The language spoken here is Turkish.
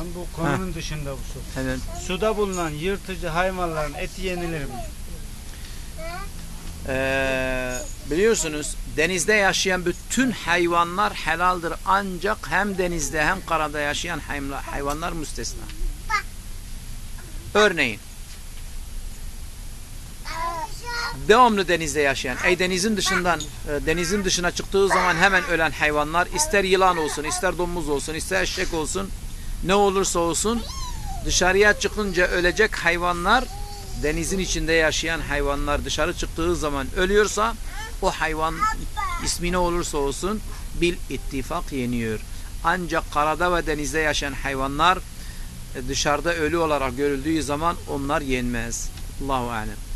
Hocam bu konunun dışında bu soru. Evet. Suda bulunan yırtıcı hayvanların eti yenilir mi? Ee, biliyorsunuz denizde yaşayan bütün hayvanlar helaldir ancak hem denizde hem karada yaşayan hayvanlar, hayvanlar müstesna. Örneğin devamlı denizde yaşayan, ey denizin dışından e, denizin dışına çıktığı zaman hemen ölen hayvanlar ister yılan olsun, ister domuz olsun, ister eşek olsun, ne olursa olsun dışarıya çıkınca ölecek hayvanlar denizin içinde yaşayan hayvanlar dışarı çıktığı zaman ölüyorsa o hayvan ismi ne olursa olsun bil ittifak yeniyor. Ancak karada ve denizde yaşayan hayvanlar e, dışarıda ölü olarak görüldüğü zaman onlar yenmez. Allahu alem.